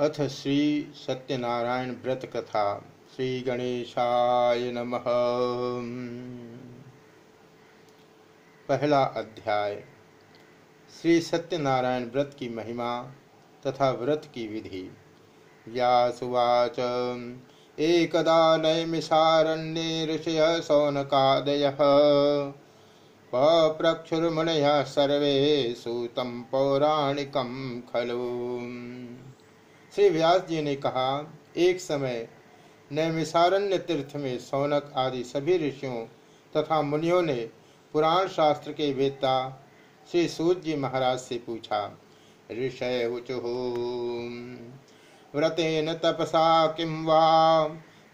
अथ श्री सत्यनारायण व्रत कथा, श्री गणेशाय नमः। पहला अध्याय, श्री सत्यनारायण व्रत की महिमा तथा व्रत की विधि। व्यासुवाच एकदा नैमिषारण्ये ऋषय सौनकादय। पप्रक्षुर्मुनयः सर्वे सूतं पौराणिकं खलु। श्री व्यास जी ने कहा, एक समय नैमिषारण्य तीर्थ में सौनक आदि सभी ऋषियों तथा मुनियों ने पुराण शास्त्र के वेत्ता श्री सूत जी महाराज से पूछा, ऋषय उचु व्रतेन तपसा किं वा?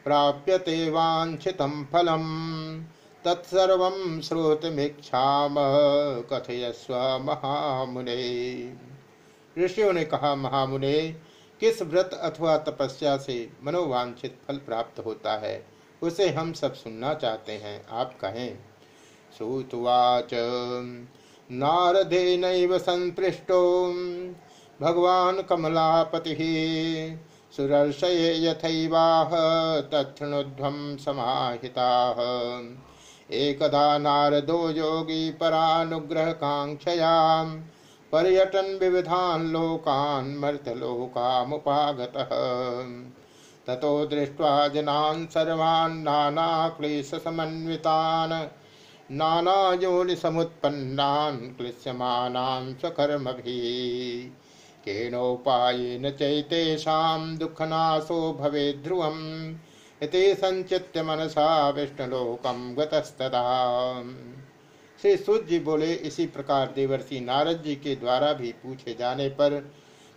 प्राप्यते वांछितं फलम। तत्सर्व श्रोतमीक्षाम कथयस्व महामुने। ऋषियों ने कहा, महामुने किस व्रत अथवा तपस्या से मनोवांछित फल प्राप्त होता है, उसे हम सब सुनना चाहते हैं, आप कहें। श्रुतवाच नारदे नैव संपृष्टो, भगवान कमलापति सुरर्षये यथैवाह तत्णुध्वम समाहिता। एकदा नारदो योगी परानुग्रह कांक्षया पर्यटन विविधान लोकान मर्त्यलोकामुपागतः ततो दृष्ट्वा जनान् सर्वान् नानाक्लेशसमन्वितान्, नानायोनिसमुत्पन्नान् क्लिश्यमानान् स्वकर्मभिः केनोपायेन चैतेषां दुःखनाशो भवेत् ध्रुवम्, इति सञ्चित्य मनसा विष्णुलोकं गतस्तदा। श्री सूत जी बोले, इसी प्रकार देवर्षि नारद जी के द्वारा भी पूछे जाने पर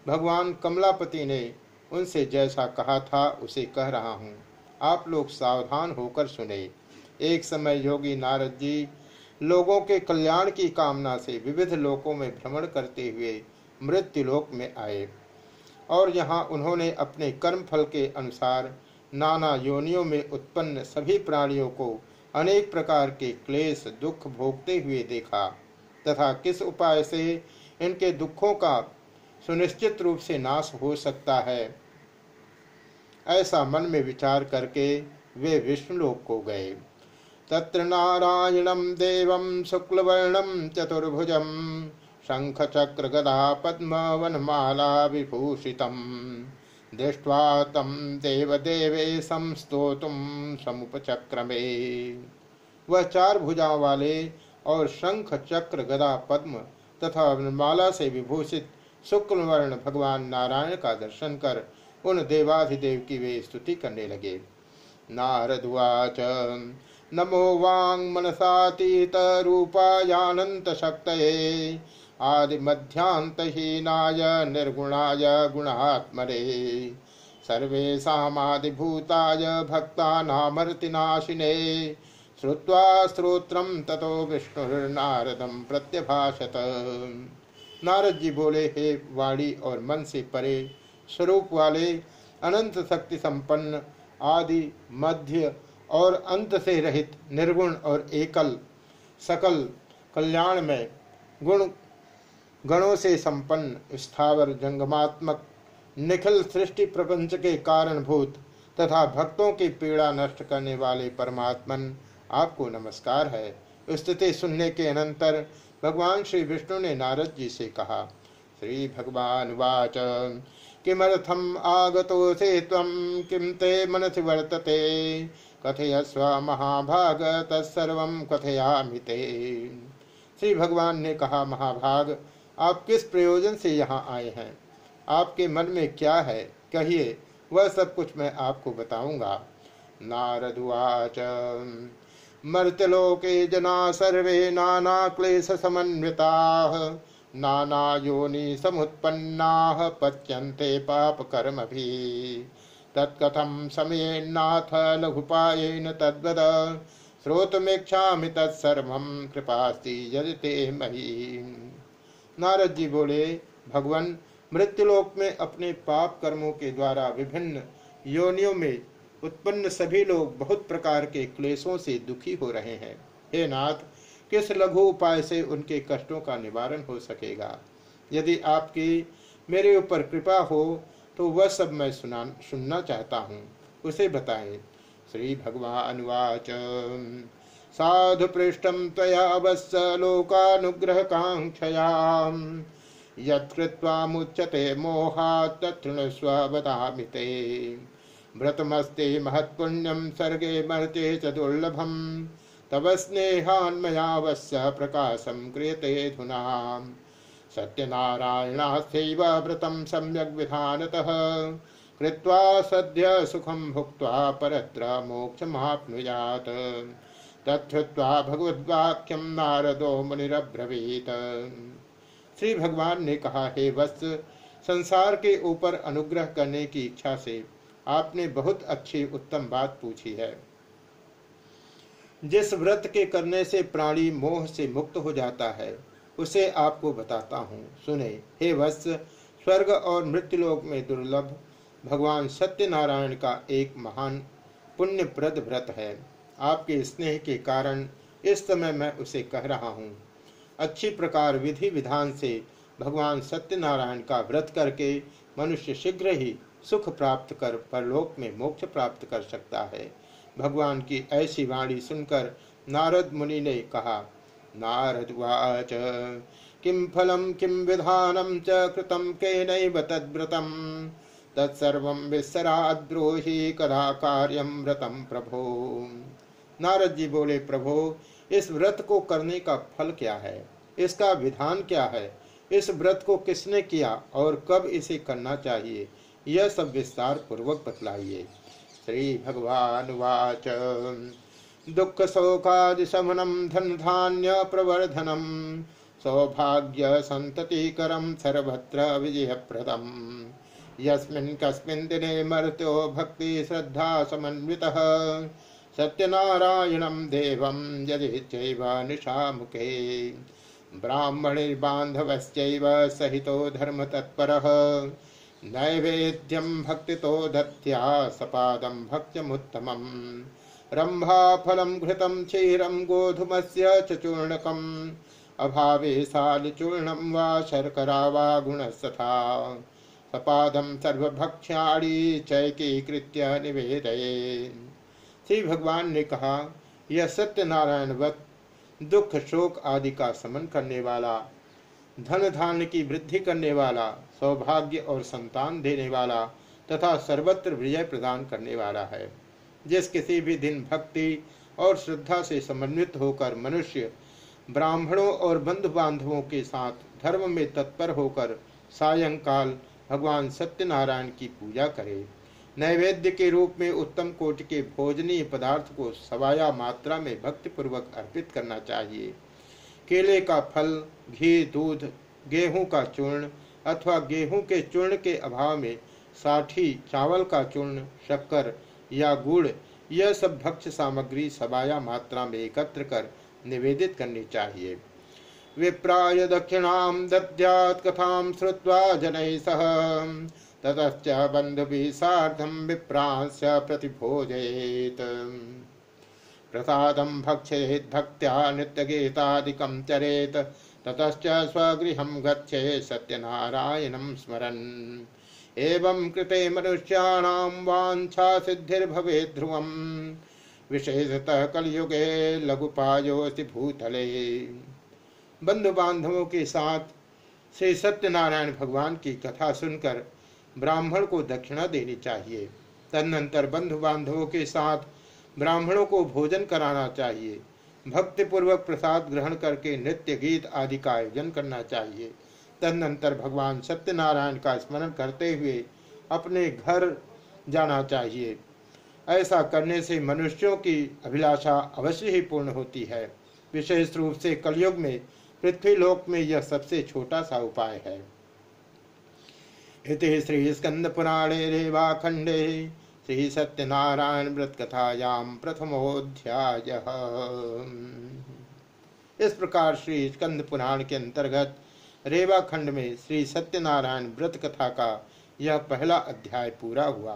भगवान कमलापति ने उनसे जैसा कहा था, उसे कह रहा हूँ। आप लोग सावधान होकर सुने। एक समय योगी नारद जी लोगों के कल्याण की कामना से विविध लोकों में भ्रमण करते हुए मृत्युलोक में आए और यहाँ उन्होंने अपने कर्म फल के अनुसार नाना योनियों में उत्पन्न सभी प्राणियों को अनेक प्रकार के क्लेश, दुख भोगते हुए देखा तथा किस उपाय से इनके दुखों का सुनिश्चित रूप से नाश हो सकता है? ऐसा मन में विचार करके वे विष्णुलोक को गए। तत्र चतुर्भुजम शंख चक्र गदा पद्म वनमाला विभूषितम। दृष्ट्वा तम देवदेवे संस्तोतुम समुपचक्रमे। वह चार भुजा वाले और शंख, चक्र, गदा, पद्म तथा माला से विभूषित शुक्ल वर्ण भगवान नारायण का दर्शन कर उन देवाधिदेव की वे स्तुति करने लगे। नारदुवाच नमो वांग मनसातीत रूपायानंत शक्तये आदि मध्यांतहीनाय निर्गुणाय गुणात्मरे। सर्वेशादिभूताय भक्तानामर्तिनाशिने। श्रुत्वा स्त्रोत्रम ततो विष्णुर्नारदम प्रत्यभाषत। नारद जी बोले, हे वाणी और मन से परे स्वरूप वाले, अनंत शक्ति संपन्न, आदि, मध्य और अंत से रहित, निर्गुण और एकल, सकल कल्याण में गुण गणों से संपन्न, स्थावर, जंगमात्मक, निखिल सृष्टि प्रपंच के कारणभूत तथा भक्तों की पीड़ा नष्ट करने वाले परमात्मन, आपको नमस्कार है। स्तुति सुनने के अनंतर भगवान श्री विष्णु ने नारद जी से कहा, श्री भगवान वाच। किमर्थम आगतो से तम किम ते मनसि वर्तते? कथयस्व महाभाग, तत्सर्व कथयामिते श्री भगवान ने कहा, महाभाग आप किस प्रयोजन से यहाँ आए हैं? आपके मन में क्या है? कहिए, वह सब कुछ मैं आपको बताऊँगा। नारद नारदुवाच मर्त्यलोके जना सर्वे नाना क्लेश समन्विता, नाना योनि समुत्पन्ना पच्यन्ते पाप कर्म भी तत्कथम समय नाथ लघुपायन तद्वद श्रोतमेक्षा तत्सर्व, कृपास्ति यदि ते मही नारद जी बोले, भगवान, मृत्युलोक में अपने पाप कर्मों के द्वारा विभिन्न योनियों में उत्पन्न सभी लोग बहुत प्रकार के क्लेशों से दुखी हो रहे हैं। हे नाथ, किस लघु उपाय से उनके कष्टों का निवारण हो सकेगा? यदि आपकी मेरे ऊपर कृपा हो तो वह सब मैं सुना, सुनना चाहता हूँ। उसे बताएँ, श्री भगवान वाच। साधु पृष्ठम तया अवश्य लोकानुग्रह कांक्षया यत्कृत्वा मुच्यते मोहात् तत्णस्व बदामि ते व्रतमस्ते महत्पुण्यम सर्गे मर्ते च दुर्लभम। तव स्नेहान्मयावश्य प्रकाशम क्रियते धुना सत्यनारायणास्थैव व्रतं सम्यग् विधानतः। कृत्वा सद्य सुखम भुक्त्वा परत्र मोक्षमाप्नुयात्। तत्वा भगवद्वाक्यम नारदो मुनिरब्रवीत। श्री भगवान ने कहा, हे वत्स, संसार के ऊपर अनुग्रह करने की इच्छा से आपने बहुत अच्छी उत्तम बात पूछी है। जिस व्रत के करने से प्राणी मोह से मुक्त हो जाता है, उसे आपको बताता हूँ। सुने, हे वत्स, स्वर्ग और मृत्युलोक में दुर्लभ भगवान सत्यनारायण का एक महान पुण्यप्रद व्रत है। आपके स्नेह के कारण इस समय मैं उसे कह रहा हूँ। अच्छी प्रकार विधि विधान से भगवान सत्यनारायण का व्रत करके मनुष्य शीघ्र ही सुख प्राप्त कर परलोक में मोक्ष प्राप्त कर सकता है। भगवान की ऐसी वाणी सुनकर नारद मुनि ने कहा, नारद वाच किम फलम किम विधानम च कृतम के तद्व्रतम तत्सर्व विसराद्रोही कदा कार्यम व्रतम प्रभो। नारद जी बोले, प्रभो, इस व्रत को करने का फल क्या है? इसका विधान क्या है? इस व्रत को किसने किया और कब इसे करना चाहिए? यह सब विस्तार पूर्वक बतलाइए। श्री भगवान वाच। दुख शोकादि शमनम धन धान्य प्रवर्धनम। सौभाग्य संततिकरम सर्वत्र विजय प्रदम यस्मिन् कस्मिन् दिने मर्त्यो भक्ति श्रद्धा समन्वितः। सत्यनारायणं देवं यदिच्छैव निशामुखे ब्राह्मणिर्बान्धवश्चैव सहितो धर्मतत्परः। नैवेद्यं भक्तितो दत्त्या सपादं भक्त्यमुत्तमम्। रम्भाफलं घृतं क्षीरं गोधूमस्य च चूर्णकम्। अभावे शालिचूर्णं वा शर्करा वा गुणस्तथा। सपादं सर्वभक्ष्याणि चैकीकृत्य निवेदये। श्री भगवान ने कहा, यह सत्यनारायण व्रत दुख, शोक आदि का समन करने वाला, धन धान्य की वृद्धि करने वाला, सौभाग्य और संतान देने वाला तथा सर्वत्र विजय प्रदान करने वाला है। जिस किसी भी दिन भक्ति और श्रद्धा से समन्वित होकर मनुष्य ब्राह्मणों और बंधु बांधवों के साथ धर्म में तत्पर होकर सायंकाल भगवान सत्यनारायण की पूजा करे नैवेद्य के रूप में उत्तम कोटि के भोजनीय पदार्थ को सवाया मात्रा में भक्तिपूर्वक अर्पित करना चाहिए। केले का फल, घी, दूध, गेहूँ का चूर्ण अथवा गेहूँ के चूर्ण के अभाव में साठी, चावल का चूर्ण, शक्कर या गुड़, यह सब भक्ष सामग्री सवाया मात्रा में एकत्र कर निवेदित करनी चाहिए। विप्राय दक्षिणाम दद्यात कथाम श्रुत्वा जनैः सह। ततश्च बन्धुभिः सार्धं विप्रांश्च प्रतिभोजयेत्। प्रसादं भक्षेत् भक्त्या नित्यगीतादिकं चरेत्। ततश्च स्वगृहं गच्छे सत्यनारायणं स्मरन्। एवं कृते मनुष्याणां वाञ्छा सिद्धिर्भवेत् ध्रुवम् विशेषतः कलयुगे लघुपायोति भूतले। बंधु बांधवों के साथ श्री सत्यनारायण भगवान की कथा सुनकर ब्राह्मण को दक्षिणा देनी चाहिए। तदनंतर बंधु बांधवों के साथ ब्राह्मणों को भोजन कराना चाहिए। भक्तिपूर्वक प्रसाद ग्रहण करके नृत्य, गीत आदि का आयोजन करना चाहिए। तदनंतर भगवान सत्यनारायण का स्मरण करते हुए अपने घर जाना चाहिए। ऐसा करने से मनुष्यों की अभिलाषा अवश्य ही पूर्ण होती है। विशेष रूप से कलयुग में, पृथ्वीलोक में यह सबसे छोटा सा उपाय है। इति श्री स्कंदपुराणे रेवाखंडे श्री सत्यनारायण व्रत कथायाम प्रथमोध्याय इस प्रकार श्री स्कंद पुराण के अंतर्गत रेवाखंड में श्री सत्यनारायण व्रत कथा का यह पहला अध्याय पूरा हुआ।